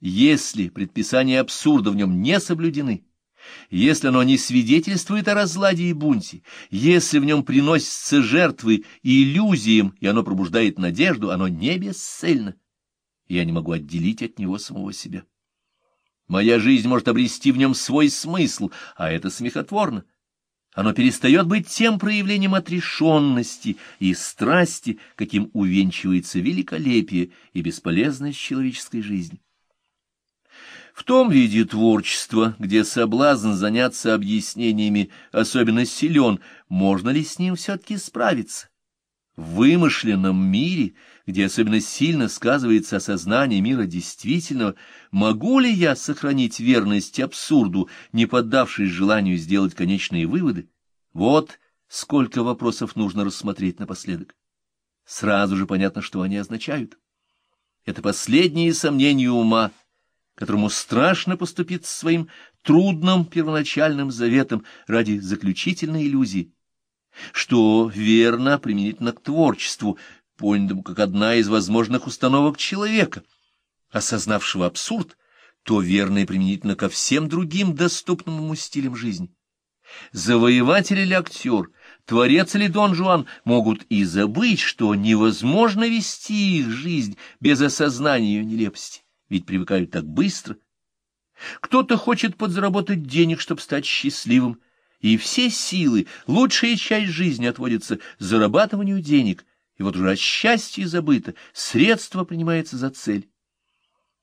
Если предписания абсурда в нем не соблюдены, если оно не свидетельствует о разладе и бунте, если в нем приносятся жертвы иллюзиям, и оно пробуждает надежду, оно не бесцельно. Я не могу отделить от него самого себя. Моя жизнь может обрести в нем свой смысл, а это смехотворно. Оно перестает быть тем проявлением отрешенности и страсти, каким увенчивается великолепие и бесполезность человеческой жизни. В том виде творчества, где соблазн заняться объяснениями особенно силен, можно ли с ним все-таки справиться? В вымышленном мире, где особенно сильно сказывается осознание мира действительного, могу ли я сохранить верность абсурду, не поддавшись желанию сделать конечные выводы? Вот сколько вопросов нужно рассмотреть напоследок. Сразу же понятно, что они означают. Это последние сомнения ума, которому страшно поступить своим трудным первоначальным заветом ради заключительной иллюзии, что верно применительно к творчеству, понятому как одна из возможных установок человека, осознавшего абсурд, то верно и применительно ко всем другим доступным ему стилям жизни. Завоеватель или актер, творец или Дон Жуан могут и забыть, что невозможно вести их жизнь без осознания ее нелепости ведь привыкают так быстро. Кто-то хочет подзаработать денег, чтобы стать счастливым, и все силы, лучшая часть жизни отводится зарабатыванию денег, и вот уже о счастье забыто, средство принимается за цель.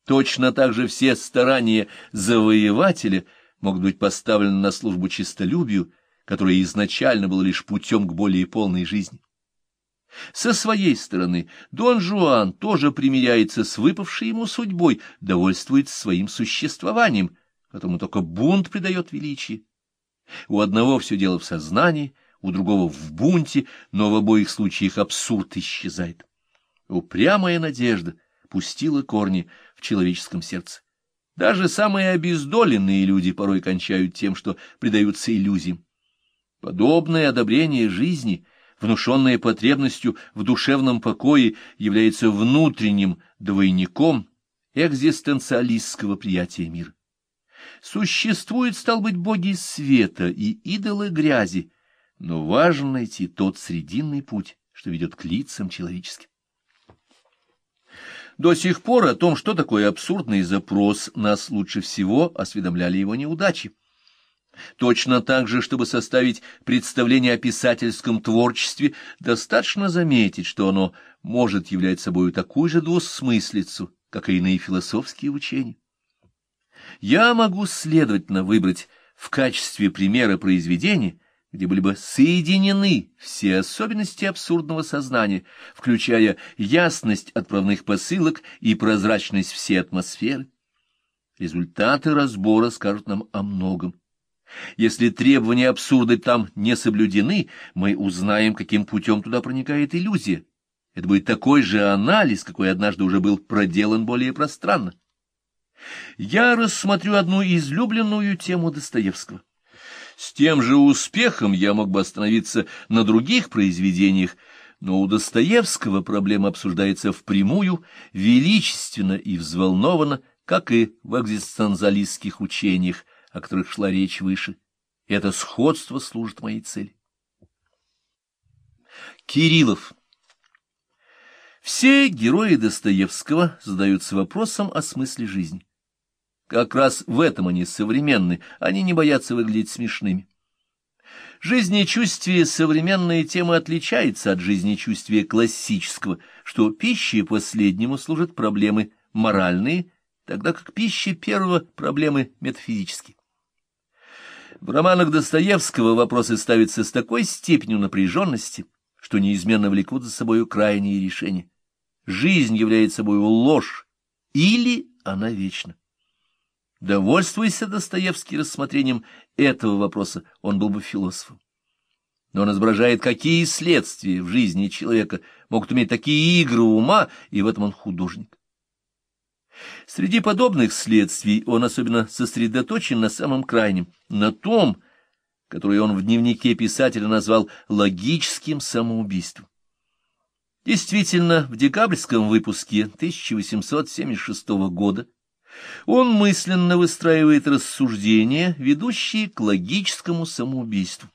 Точно так же все старания завоевателя могут быть поставлены на службу честолюбию, которое изначально было лишь путем к более полной жизни. Со своей стороны Дон Жуан тоже примиряется с выпавшей ему судьбой, довольствуется своим существованием, которому только бунт придает величие. У одного все дело в сознании, у другого в бунте, но в обоих случаях абсурд исчезает. Упрямая надежда пустила корни в человеческом сердце. Даже самые обездоленные люди порой кончают тем, что предаются иллюзиям. Подобное одобрение жизни — внушенное потребностью в душевном покое, является внутренним двойником экзистенциалистского приятия мира. Существуют, стал быть, боги света и идолы грязи, но важно найти тот срединный путь, что ведет к лицам человеческим. До сих пор о том, что такое абсурдный запрос, нас лучше всего осведомляли его неудачи. Точно так же, чтобы составить представление о писательском творчестве, достаточно заметить, что оно может являть собой такую же двусмыслицу, как и иные философские учения. Я могу, следовательно, выбрать в качестве примера произведения, где были бы соединены все особенности абсурдного сознания, включая ясность отправных посылок и прозрачность всей атмосферы. Результаты разбора скажут нам о многом. Если требования абсурда там не соблюдены, мы узнаем, каким путем туда проникает иллюзия. Это будет такой же анализ, какой однажды уже был проделан более пространно. Я рассмотрю одну излюбленную тему Достоевского. С тем же успехом я мог бы остановиться на других произведениях, но у Достоевского проблема обсуждается впрямую, величественно и взволнованно, как и в экзистенциалистских учениях, о которых шла речь выше. Это сходство служит моей цели. Кириллов Все герои Достоевского задаются вопросом о смысле жизни. Как раз в этом они современны, они не боятся выглядеть смешными. Жизнечувствие современной темы отличается от жизнечувствия классического, что пищей последнему служат проблемы моральные, тогда как пища первого — проблемы метафизические. В романах Достоевского вопросы ставятся с такой степенью напряженности, что неизменно влекут за собой крайние решения. Жизнь является собой ложь, или она вечна. Довольствуйся Достоевский рассмотрением этого вопроса, он был бы философом. Но он изображает, какие следствия в жизни человека могут иметь такие игры ума, и в этом он художник. Среди подобных следствий он особенно сосредоточен на самом крайнем, на том, который он в дневнике писателя назвал логическим самоубийством. Действительно, в декабрьском выпуске 1876 года Он мысленно выстраивает рассуждения, ведущие к логическому самоубийству.